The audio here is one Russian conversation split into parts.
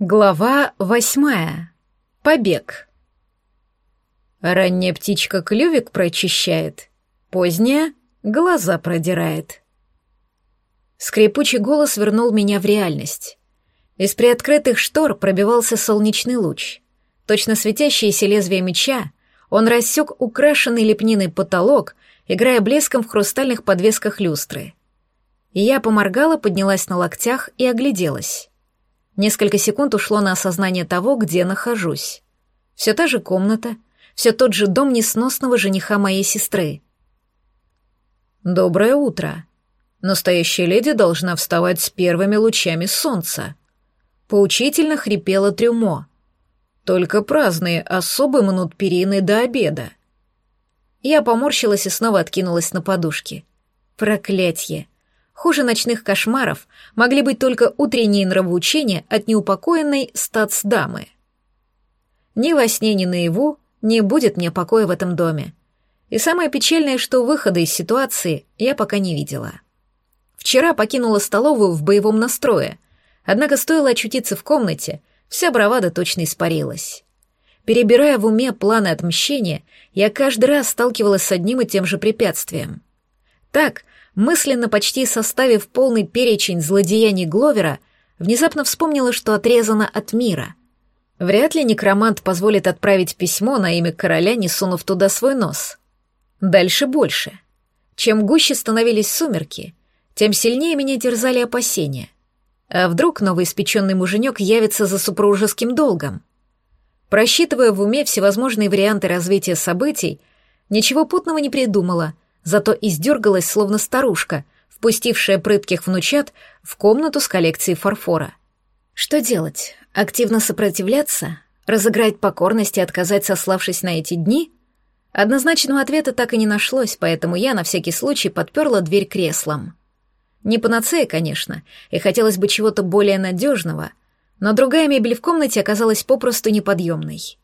Глава восьмая. Побег. Ранняя птичка клювик прочищает, поздняя — глаза продирает. Скрипучий голос вернул меня в реальность. Из приоткрытых штор пробивался солнечный луч. Точно светящееся лезвие меча, он рассек украшенный лепниной потолок, играя блеском в хрустальных подвесках люстры. Я поморгала, поднялась на локтях и огляделась. Несколько секунд ушло на осознание того, где нахожусь. Все та же комната, все тот же дом несносного жениха моей сестры. «Доброе утро. Настоящая леди должна вставать с первыми лучами солнца». Поучительно хрипела трюмо. «Только праздные особы мнут перины до обеда». Я поморщилась и снова откинулась на подушки. Проклятье! Хуже ночных кошмаров могли быть только утренние нравоучения от неупокоенной статсдамы. Ни во сне, ни наяву не будет мне покоя в этом доме. И самое печальное, что выхода из ситуации я пока не видела. Вчера покинула столовую в боевом настрое, однако стоило очутиться в комнате, вся бравада точно испарилась. Перебирая в уме планы отмщения, я каждый раз сталкивалась с одним и тем же препятствием. Так, мысленно почти составив полный перечень злодеяний Гловера, внезапно вспомнила, что отрезана от мира. Вряд ли некромант позволит отправить письмо на имя короля, не сунув туда свой нос. Дальше больше. Чем гуще становились сумерки, тем сильнее меня терзали опасения. А вдруг новый испеченный муженек явится за супружеским долгом? Просчитывая в уме всевозможные варианты развития событий, ничего путного не придумала — зато издергалась, словно старушка, впустившая прытких внучат в комнату с коллекцией фарфора. Что делать? Активно сопротивляться? Разыграть покорность и отказать, сославшись на эти дни? Однозначного ответа так и не нашлось, поэтому я на всякий случай подперла дверь креслом. Не панацея, конечно, и хотелось бы чего-то более надежного, но другая мебель в комнате оказалась попросту неподъемной.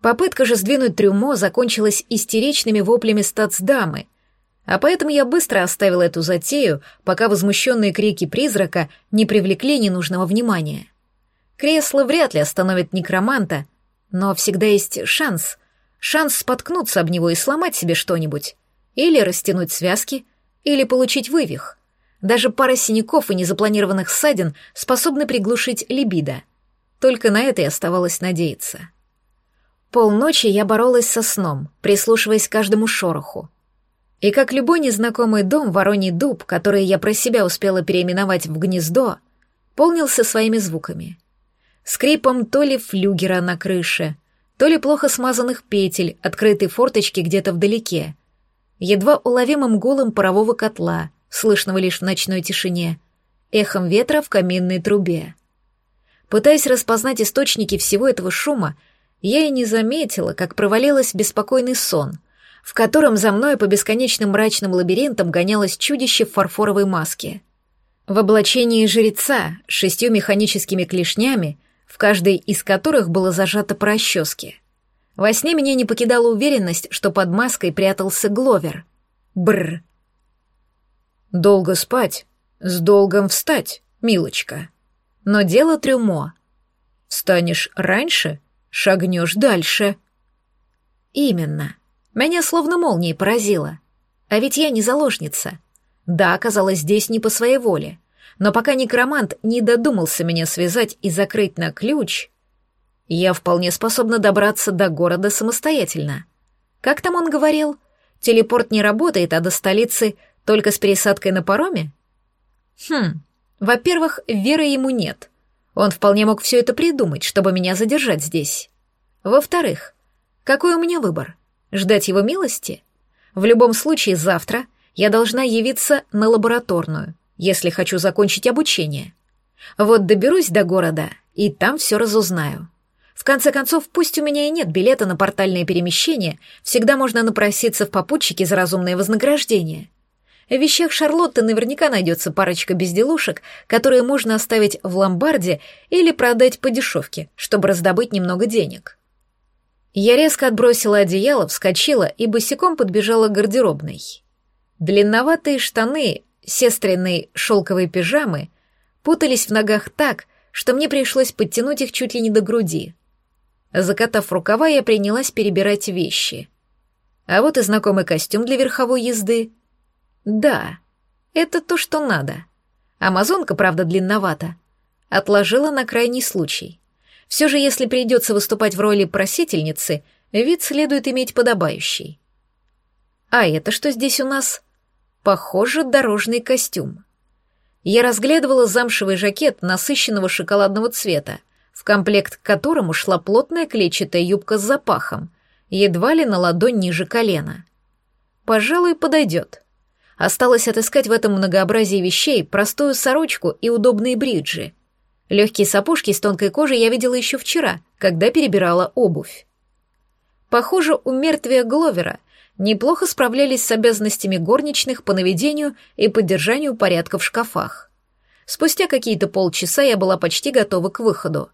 Попытка же сдвинуть трюмо закончилась истеричными воплями стацдамы — а поэтому я быстро оставила эту затею, пока возмущенные крики призрака не привлекли ненужного внимания. Кресло вряд ли остановит некроманта, но всегда есть шанс. Шанс споткнуться об него и сломать себе что-нибудь. Или растянуть связки, или получить вывих. Даже пара синяков и незапланированных ссадин способны приглушить либидо. Только на это и оставалось надеяться. Полночи я боролась со сном, прислушиваясь к каждому шороху. И как любой незнакомый дом, Вороний дуб, который я про себя успела переименовать в гнездо, полнился своими звуками. Скрипом то ли флюгера на крыше, то ли плохо смазанных петель, открытой форточки где-то вдалеке, едва уловимым гулом парового котла, слышного лишь в ночной тишине, эхом ветра в каминной трубе. Пытаясь распознать источники всего этого шума, я и не заметила, как провалилась беспокойный сон — в котором за мной по бесконечным мрачным лабиринтам гонялось чудище в фарфоровой маске. В облачении жреца с шестью механическими клешнями, в каждой из которых было зажато по расческе. Во сне меня не покидала уверенность, что под маской прятался Гловер. Бр. Долго спать, с долгом встать, милочка. Но дело трюмо. Встанешь раньше, шагнешь дальше. Именно. Меня словно молнией поразило. А ведь я не заложница. Да, оказалась здесь не по своей воле. Но пока некромант не додумался меня связать и закрыть на ключ, я вполне способна добраться до города самостоятельно. Как там он говорил? Телепорт не работает, а до столицы только с пересадкой на пароме? Хм, во-первых, веры ему нет. Он вполне мог все это придумать, чтобы меня задержать здесь. Во-вторых, какой у меня выбор? Ждать его милости? В любом случае, завтра я должна явиться на лабораторную, если хочу закончить обучение. Вот доберусь до города, и там все разузнаю. В конце концов, пусть у меня и нет билета на портальное перемещение, всегда можно напроситься в попутчики за разумное вознаграждение. В вещах Шарлотты наверняка найдется парочка безделушек, которые можно оставить в ломбарде или продать по дешевке, чтобы раздобыть немного денег. Я резко отбросила одеяло, вскочила и босиком подбежала к гардеробной. Длинноватые штаны, сестренные шелковые пижамы путались в ногах так, что мне пришлось подтянуть их чуть ли не до груди. Закатав рукава, я принялась перебирать вещи. А вот и знакомый костюм для верховой езды. Да, это то, что надо. Амазонка, правда, длинновата. Отложила на крайний случай. Все же, если придется выступать в роли просительницы, вид следует иметь подобающий. А это что здесь у нас? Похоже, дорожный костюм. Я разглядывала замшевый жакет насыщенного шоколадного цвета, в комплект к которому шла плотная клетчатая юбка с запахом, едва ли на ладонь ниже колена. Пожалуй, подойдет. Осталось отыскать в этом многообразии вещей простую сорочку и удобные бриджи. Легкие сапожки из тонкой кожи я видела еще вчера, когда перебирала обувь. Похоже, у мертвия Гловера неплохо справлялись с обязанностями горничных по наведению и поддержанию порядка в шкафах. Спустя какие-то полчаса я была почти готова к выходу.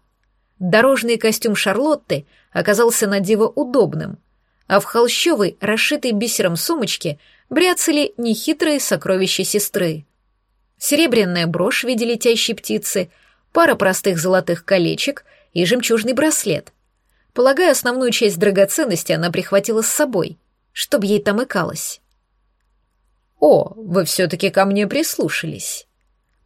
Дорожный костюм Шарлотты оказался на диво удобным, а в холщовой, расшитой бисером сумочке бряцали нехитрые сокровища сестры. Серебряная брошь в виде летящей птицы, пара простых золотых колечек и жемчужный браслет. Полагаю, основную часть драгоценности она прихватила с собой, чтобы ей там икалось. «О, вы все-таки ко мне прислушались».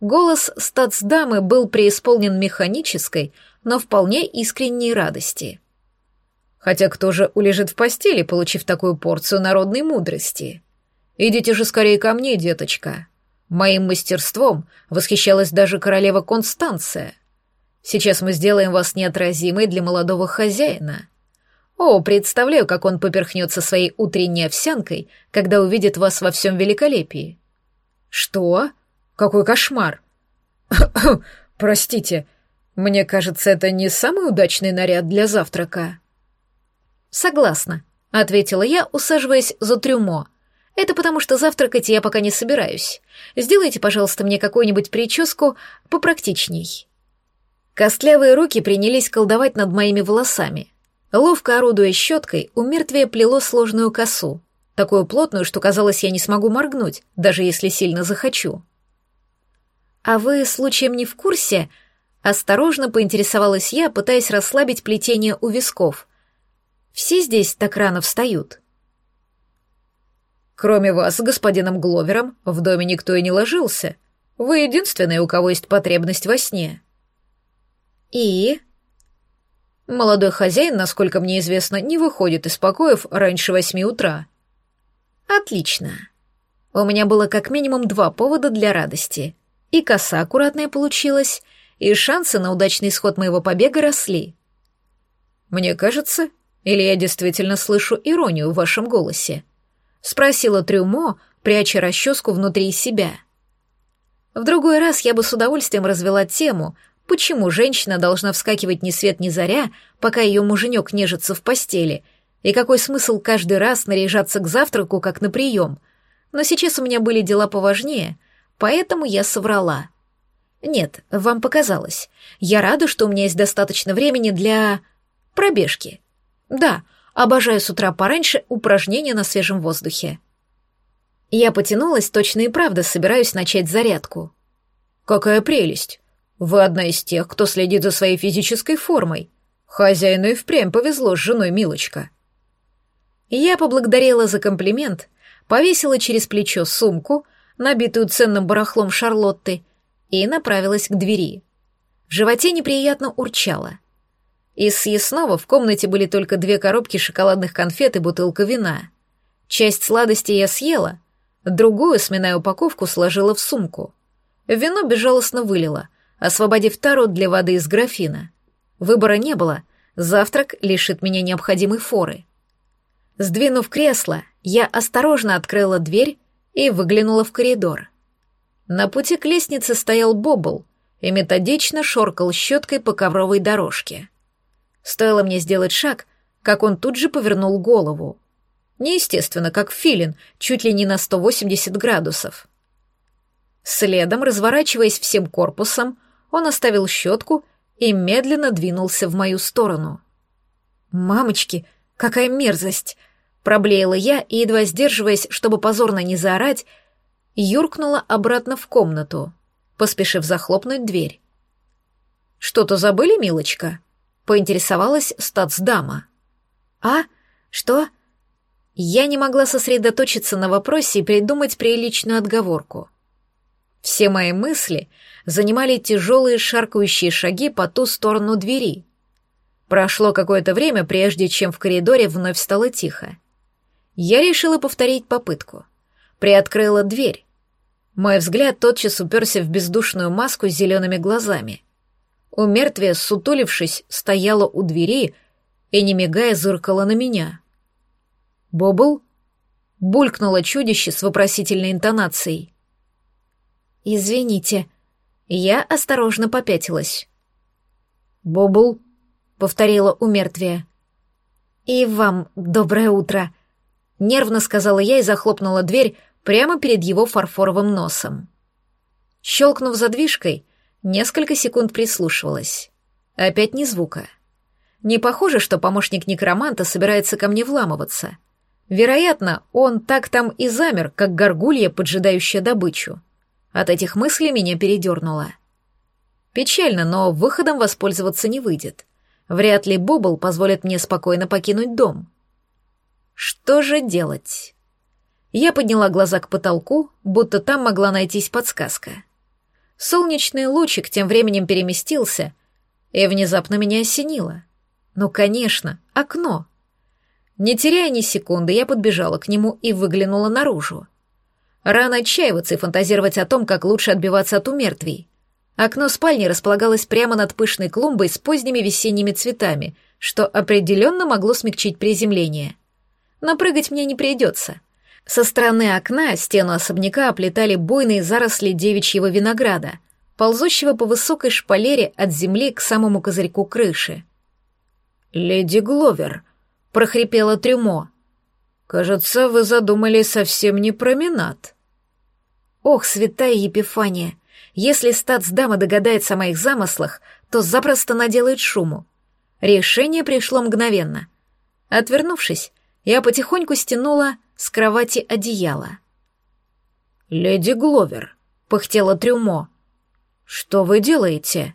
Голос стацдамы был преисполнен механической, но вполне искренней радости. Хотя кто же улежит в постели, получив такую порцию народной мудрости? Идите же скорее ко мне, деточка. Моим мастерством восхищалась даже королева Констанция. Сейчас мы сделаем вас неотразимой для молодого хозяина. О, представляю, как он поперхнется своей утренней овсянкой, когда увидит вас во всем великолепии. Что? Какой кошмар! Простите, мне кажется, это не самый удачный наряд для завтрака. Согласна, ответила я, усаживаясь за трюмо — это потому, что завтракать я пока не собираюсь. Сделайте, пожалуйста, мне какую-нибудь прическу попрактичней». Костлявые руки принялись колдовать над моими волосами. Ловко орудуя щеткой, у мертвия плело сложную косу, такую плотную, что казалось, я не смогу моргнуть, даже если сильно захочу. «А вы, случаем, не в курсе?» Осторожно поинтересовалась я, пытаясь расслабить плетение у висков. «Все здесь так рано встают?» Кроме вас господином Гловером в доме никто и не ложился. Вы единственный, у кого есть потребность во сне. И? Молодой хозяин, насколько мне известно, не выходит из покоев раньше восьми утра. Отлично. У меня было как минимум два повода для радости. И коса аккуратная получилась, и шансы на удачный исход моего побега росли. Мне кажется, или я действительно слышу иронию в вашем голосе? — спросила Трюмо, пряча расческу внутри себя. В другой раз я бы с удовольствием развела тему, почему женщина должна вскакивать ни свет ни заря, пока ее муженек нежится в постели, и какой смысл каждый раз наряжаться к завтраку, как на прием. Но сейчас у меня были дела поважнее, поэтому я соврала. Нет, вам показалось. Я рада, что у меня есть достаточно времени для... пробежки. Да, Обожаю с утра пораньше упражнения на свежем воздухе. Я потянулась, точно и правда собираюсь начать зарядку. Какая прелесть! Вы одна из тех, кто следит за своей физической формой. Хозяину и впрямь повезло с женой Милочка. Я поблагодарила за комплимент, повесила через плечо сумку, набитую ценным барахлом Шарлотты, и направилась к двери. В животе неприятно урчало. Из съестного в комнате были только две коробки шоколадных конфет и бутылка вина. Часть сладостей я съела, другую, сминая упаковку, сложила в сумку. Вино безжалостно вылила, освободив тару для воды из графина. Выбора не было, завтрак лишит меня необходимой форы. Сдвинув кресло, я осторожно открыла дверь и выглянула в коридор. На пути к лестнице стоял Бобл и методично шоркал щеткой по ковровой дорожке. Стоило мне сделать шаг, как он тут же повернул голову. Неестественно, как филин, чуть ли не на 180 градусов. Следом, разворачиваясь всем корпусом, он оставил щетку и медленно двинулся в мою сторону. «Мамочки, какая мерзость!» Проблеяла я и, едва сдерживаясь, чтобы позорно не заорать, юркнула обратно в комнату, поспешив захлопнуть дверь. «Что-то забыли, милочка?» — поинтересовалась статсдама. «А? Что?» Я не могла сосредоточиться на вопросе и придумать приличную отговорку. Все мои мысли занимали тяжелые шаркающие шаги по ту сторону двери. Прошло какое-то время, прежде чем в коридоре вновь стало тихо. Я решила повторить попытку. Приоткрыла дверь. Мой взгляд тотчас уперся в бездушную маску с зелеными глазами. У мертвия, сутулившись, стояла у двери и, не мигая, зыркала на меня. «Бобл?» — булькнуло чудище с вопросительной интонацией. «Извините». Я осторожно попятилась. «Бобл?» — повторила у мертвия. «И вам доброе утро», — нервно сказала я и захлопнула дверь прямо перед его фарфоровым носом. Щелкнув задвижкой, несколько секунд прислушивалась. Опять ни звука. Не похоже, что помощник некроманта собирается ко мне вламываться — Вероятно, он так там и замер, как горгулья, поджидающая добычу. От этих мыслей меня передернуло. Печально, но выходом воспользоваться не выйдет. Вряд ли Бобл позволит мне спокойно покинуть дом. Что же делать? Я подняла глаза к потолку, будто там могла найтись подсказка. Солнечный лучик тем временем переместился, и внезапно меня осенило. Ну, конечно, окно. Не теряя ни секунды, я подбежала к нему и выглянула наружу. Рано отчаиваться и фантазировать о том, как лучше отбиваться от умертвий. Окно спальни располагалось прямо над пышной клумбой с поздними весенними цветами, что определенно могло смягчить приземление. Но прыгать мне не придется. Со стороны окна стену особняка оплетали буйные заросли девичьего винограда, ползущего по высокой шпалере от земли к самому козырьку крыши. «Леди Гловер», — прохрипела Трюмо. «Кажется, вы задумали совсем не променад». «Ох, святая Епифания, если статсдама догадается о моих замыслах, то запросто наделает шуму». Решение пришло мгновенно. Отвернувшись, я потихоньку стянула с кровати одеяло. «Леди Гловер», — пыхтела Трюмо, — «что вы делаете?»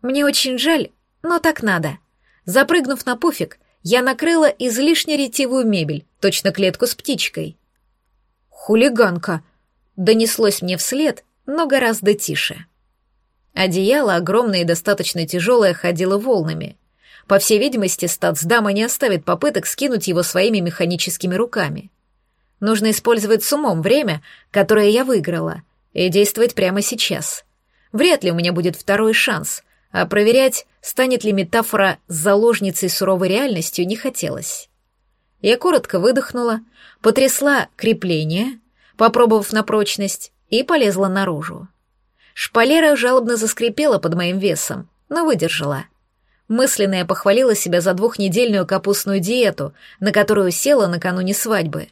«Мне очень жаль, но так надо». Запрыгнув на пуфик, я накрыла излишне ретивую мебель, точно клетку с птичкой. «Хулиганка!» — донеслось мне вслед, но гораздо тише. Одеяло, огромное и достаточно тяжелое, ходило волнами. По всей видимости, статсдама не оставит попыток скинуть его своими механическими руками. Нужно использовать с умом время, которое я выиграла, и действовать прямо сейчас. Вряд ли у меня будет второй шанс, а проверять, станет ли метафора заложницей суровой реальностью, не хотелось. Я коротко выдохнула, потрясла крепление, попробовав на прочность, и полезла наружу. Шпалера жалобно заскрипела под моим весом, но выдержала. Мысленно я похвалила себя за двухнедельную капустную диету, на которую села накануне свадьбы.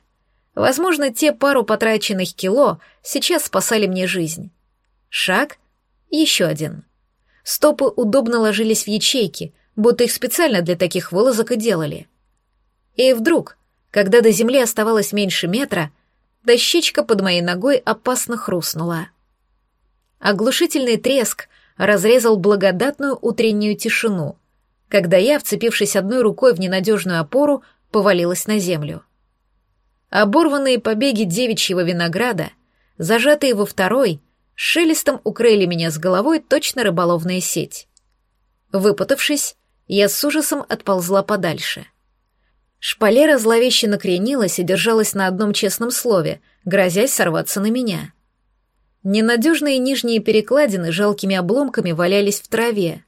Возможно, те пару потраченных кило сейчас спасали мне жизнь. Шаг, еще один — Стопы удобно ложились в ячейки, будто их специально для таких вылазок и делали. И вдруг, когда до земли оставалось меньше метра, дощечка под моей ногой опасно хрустнула. Оглушительный треск разрезал благодатную утреннюю тишину, когда я, вцепившись одной рукой в ненадежную опору, повалилась на землю. Оборванные побеги девичьего винограда, зажатые во второй — шелестом укрыли меня с головой точно рыболовная сеть. Выпутавшись, я с ужасом отползла подальше. Шпалера зловеще накренилась и держалась на одном честном слове, грозясь сорваться на меня. Ненадежные нижние перекладины жалкими обломками валялись в траве.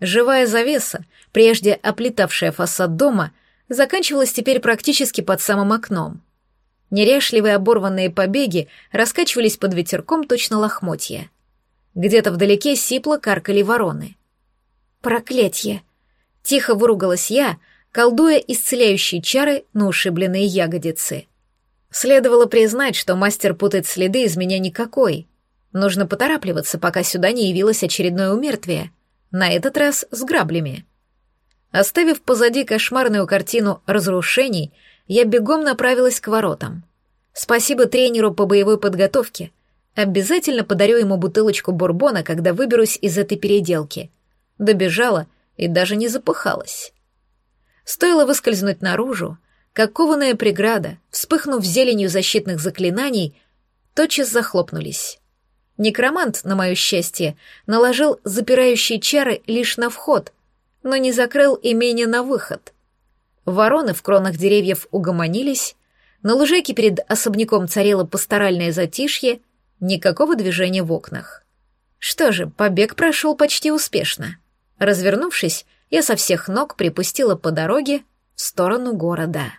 Живая завеса, прежде оплетавшая фасад дома, заканчивалась теперь практически под самым окном — Неряшливые оборванные побеги раскачивались под ветерком точно лохмотья. Где-то вдалеке сипло каркали вороны. «Проклятье!» — тихо выругалась я, колдуя исцеляющие чары на ушибленные ягодицы. Следовало признать, что мастер путать следы из меня никакой. Нужно поторапливаться, пока сюда не явилось очередное умертвие. На этот раз с граблями. Оставив позади кошмарную картину разрушений, я бегом направилась к воротам. Спасибо тренеру по боевой подготовке. Обязательно подарю ему бутылочку бурбона, когда выберусь из этой переделки. Добежала и даже не запыхалась. Стоило выскользнуть наружу, как кованая преграда, вспыхнув зеленью защитных заклинаний, тотчас захлопнулись. Некромант, на мое счастье, наложил запирающие чары лишь на вход, но не закрыл имение на выход. Вороны в кронах деревьев угомонились, на лужайке перед особняком царило пасторальное затишье, никакого движения в окнах. Что же, побег прошел почти успешно. Развернувшись, я со всех ног припустила по дороге в сторону города.